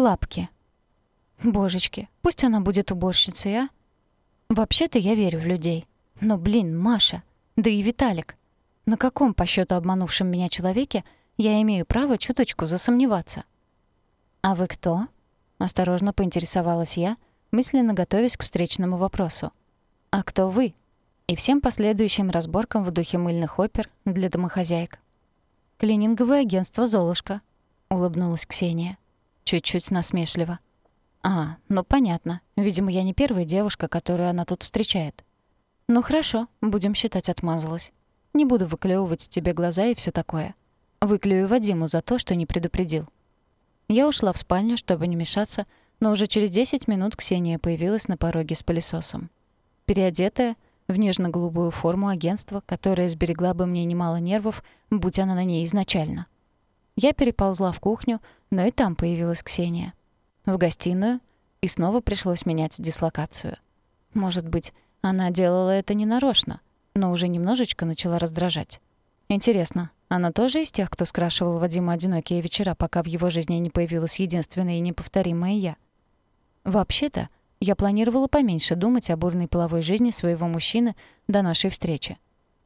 Лапки. Божечки, пусть она будет уборщицей, а? Вообще-то я верю в людей. Но, блин, Маша, да и Виталик. На каком по счету обманувшем меня человеке я имею право чуточку засомневаться? «А вы кто?» — осторожно поинтересовалась я, мысленно готовясь к встречному вопросу. «А кто вы?» И всем последующим разборкам в духе мыльных опер для домохозяек. «Клининговое агентство «Золушка», — улыбнулась Ксения. Чуть-чуть насмешливо. «А, ну понятно. Видимо, я не первая девушка, которую она тут встречает. Ну хорошо, будем считать, отмазалась. Не буду выклевывать тебе глаза и все такое. Выклюю Вадиму за то, что не предупредил». Я ушла в спальню, чтобы не мешаться, но уже через 10 минут Ксения появилась на пороге с пылесосом. Переодетая, в нежно-голубую форму агентства, которая сберегла бы мне немало нервов, будь она на ней изначально. Я переползла в кухню, но и там появилась Ксения. В гостиную, и снова пришлось менять дислокацию. Может быть, она делала это ненарочно, но уже немножечко начала раздражать. Интересно, она тоже из тех, кто скрашивал Вадима одинокие вечера, пока в его жизни не появилась единственная и неповторимая я. Вообще-то, я планировала поменьше думать о бурной половой жизни своего мужчины до нашей встречи.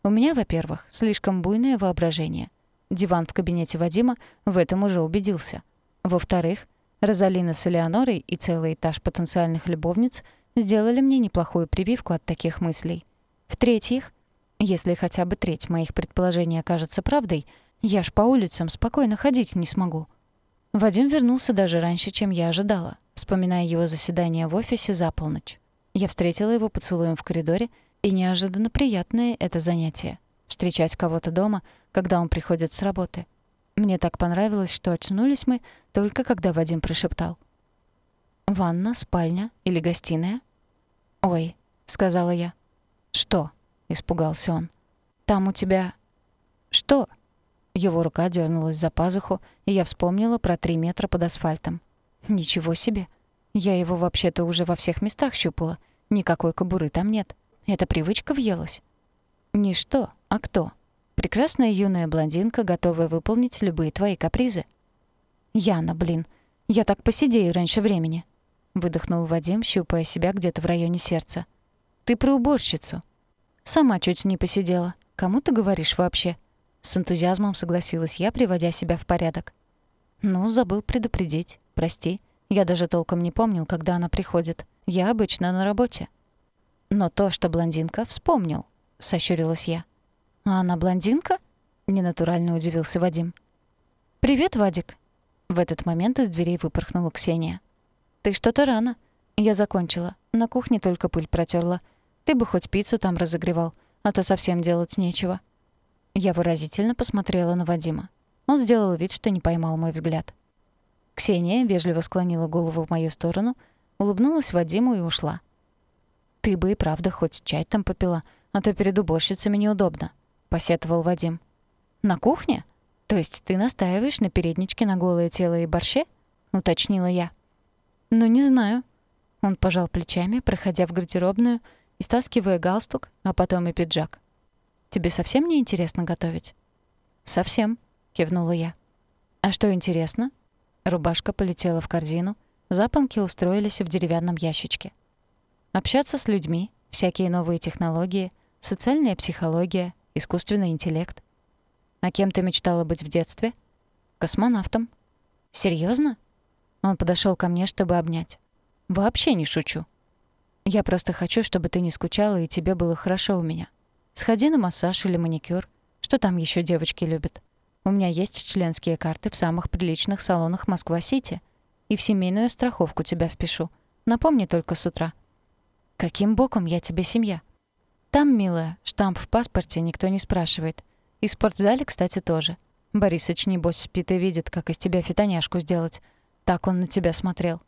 У меня, во-первых, слишком буйное воображение. Диван в кабинете Вадима в этом уже убедился. Во-вторых, Розалина с Элеонорой и целый этаж потенциальных любовниц сделали мне неплохую прививку от таких мыслей. В-третьих, если хотя бы треть моих предположений окажется правдой, я ж по улицам спокойно ходить не смогу. Вадим вернулся даже раньше, чем я ожидала, вспоминая его заседание в офисе за полночь. Я встретила его поцелуем в коридоре, и неожиданно приятное это занятие — встречать кого-то дома, когда он приходит с работы. Мне так понравилось, что очнулись мы только когда Вадим прошептал. «Ванна, спальня или гостиная?» «Ой», — сказала я. «Что?» — испугался он. «Там у тебя...» «Что?» Его рука дернулась за пазуху, и я вспомнила про три метра под асфальтом. «Ничего себе! Я его вообще-то уже во всех местах щупала. Никакой кобуры там нет. Эта привычка въелась». «Не что, а кто?» Прекрасная юная блондинка, готовая выполнить любые твои капризы. «Яна, блин, я так посидею раньше времени», — выдохнул Вадим, щупая себя где-то в районе сердца. «Ты про уборщицу». «Сама чуть не посидела. Кому ты говоришь вообще?» С энтузиазмом согласилась я, приводя себя в порядок. «Ну, забыл предупредить. Прости. Я даже толком не помнил, когда она приходит. Я обычно на работе». «Но то, что блондинка, вспомнил», — сощурилась я. «А она блондинка?» — ненатурально удивился Вадим. «Привет, Вадик». В этот момент из дверей выпорхнула Ксения. «Ты что-то рано. Я закончила. На кухне только пыль протерла. Ты бы хоть пиццу там разогревал, а то совсем делать нечего». Я выразительно посмотрела на Вадима. Он сделал вид, что не поймал мой взгляд. Ксения вежливо склонила голову в мою сторону, улыбнулась Вадиму и ушла. «Ты бы и правда хоть чай там попила, а то перед уборщицами неудобно», — посетовал Вадим. «На кухне? То есть ты настаиваешь на передничке на голое тело и борще?» — уточнила я. «Ну, не знаю». Он пожал плечами, проходя в гардеробную и стаскивая галстук, а потом и пиджак. «Тебе совсем не интересно готовить?» «Совсем», — кивнула я. «А что интересно?» Рубашка полетела в корзину, запонки устроились в деревянном ящичке. Общаться с людьми, всякие новые технологии, социальная психология, искусственный интеллект. А кем ты мечтала быть в детстве? Космонавтом. Серьезно? Он подошел ко мне, чтобы обнять. Вообще не шучу. Я просто хочу, чтобы ты не скучала и тебе было хорошо у меня. Сходи на массаж или маникюр. Что там еще девочки любят? У меня есть членские карты в самых приличных салонах Москва-Сити. И в семейную страховку тебя впишу. Напомни только с утра. Каким боком я тебе семья? Там, милая, штамп в паспорте никто не спрашивает. И в спортзале, кстати, тоже. Борисыч, небось, спит и видит, как из тебя фитоняшку сделать. Так он на тебя смотрел.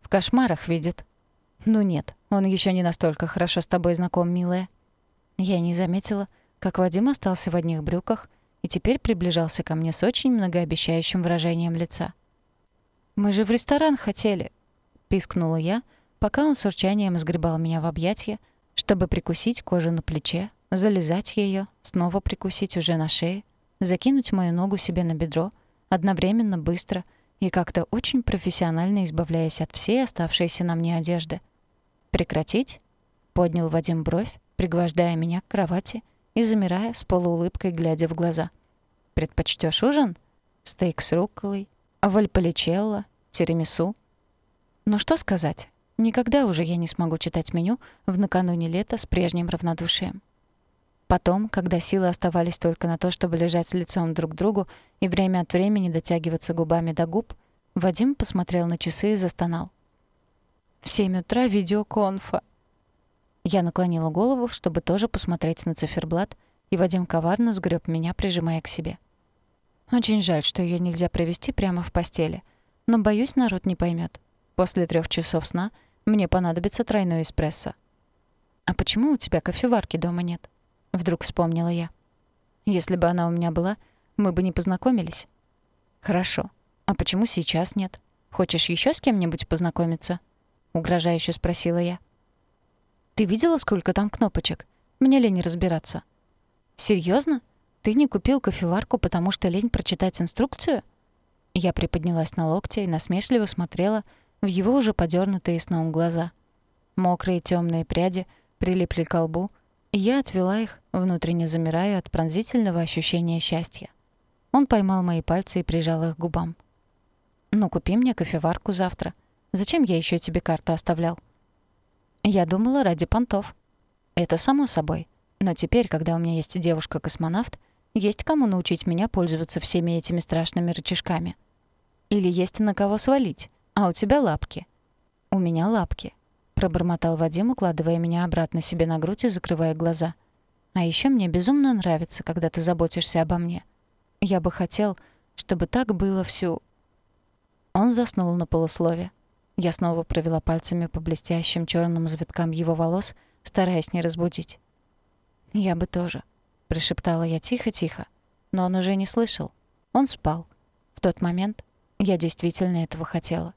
В кошмарах видит. Ну нет, он еще не настолько хорошо с тобой знаком, милая. Я не заметила, как Вадим остался в одних брюках и теперь приближался ко мне с очень многообещающим выражением лица. «Мы же в ресторан хотели», — пискнула я, пока он с урчанием сгребал меня в объятья, чтобы прикусить кожу на плече, залезать ее, снова прикусить уже на шее, закинуть мою ногу себе на бедро, одновременно быстро и как-то очень профессионально избавляясь от всей оставшейся на мне одежды. «Прекратить?» — поднял Вадим бровь, пригвождая меня к кровати и замирая с полуулыбкой, глядя в глаза. «Предпочтёшь ужин? Стейк с рукколой, вальполичелло, тирамису?» Ну что сказать? Никогда уже я не смогу читать меню в накануне лета с прежним равнодушием. Потом, когда силы оставались только на то, чтобы лежать лицом друг к другу и время от времени дотягиваться губами до губ, Вадим посмотрел на часы и застонал. «В семь утра видеоконфа». Я наклонила голову, чтобы тоже посмотреть на циферблат, и Вадим коварно сгреб меня, прижимая к себе. Очень жаль, что ее нельзя провести прямо в постели, но, боюсь, народ не поймет. После трех часов сна мне понадобится тройной эспрессо. «А почему у тебя кофеварки дома нет?» Вдруг вспомнила я. Если бы она у меня была, мы бы не познакомились. Хорошо. А почему сейчас нет? Хочешь еще с кем-нибудь познакомиться? Угрожающе спросила я. Ты видела, сколько там кнопочек? Мне лень разбираться. Серьезно? Ты не купил кофеварку, потому что лень прочитать инструкцию? Я приподнялась на локте и насмешливо смотрела в его уже подернутые сном глаза. Мокрые темные пряди прилипли к лбу, я отвела их, внутренне замирая от пронзительного ощущения счастья. Он поймал мои пальцы и прижал их к губам. «Ну, купи мне кофеварку завтра. Зачем я еще тебе карту оставлял?» «Я думала, ради понтов». «Это само собой. Но теперь, когда у меня есть девушка-космонавт, есть кому научить меня пользоваться всеми этими страшными рычажками. Или есть на кого свалить, а у тебя лапки». «У меня лапки пробормотал Вадим, укладывая меня обратно себе на грудь и закрывая глаза. А еще мне безумно нравится, когда ты заботишься обо мне. Я бы хотел, чтобы так было всю Он заснул на полуслове. Я снова провела пальцами по блестящим черным завиткам его волос, стараясь не разбудить. «Я бы тоже», — прошептала я тихо-тихо. Но он уже не слышал. Он спал. В тот момент я действительно этого хотела.